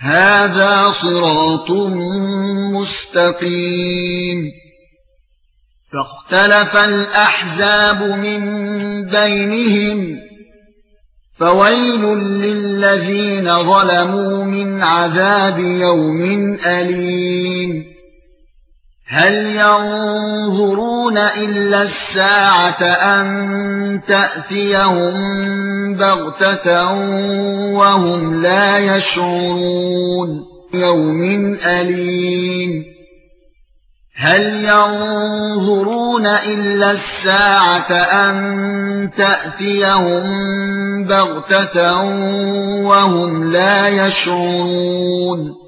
هَذَا صِرَاطٌ مُسْتَقِيمٌ. فَاخْتَلَفَ الْأَحْزَابُ مِنْ بَيْنِهِمْ فَوَيْلٌ لِلَّذِينَ ظَلَمُوا مِنْ عَذَابِ يَوْمٍ أَلِيمٍ. هل ينظرون إلا الساعة أن تأتيهم بغتة وهم لا يشعرون يوم أليم؟ هل ينظرون إلا الساعة أن تأتيهم بغتة وهم لا يشعرون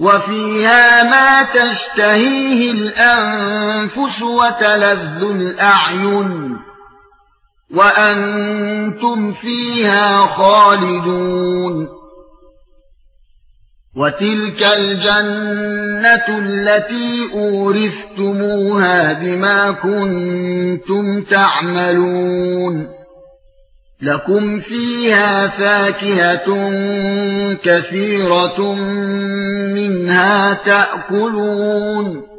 وَفِيهَا مَا تَشْتَهِيهِ الْأَنفُسُ وَتَلَذُّ الْأَعْيُنُ وَأَنْتُمْ فِيهَا خَالِدُونَ وَتِلْكَ الْجَنَّةُ الَّتِي أُورِثْتُمُوهَا بِمَا كُنتُمْ تَعْمَلُونَ لَكُمْ فِيهَا فَاكِهَةٌ كَثِيرَةٌ مِنْهَا تَأْكُلُونَ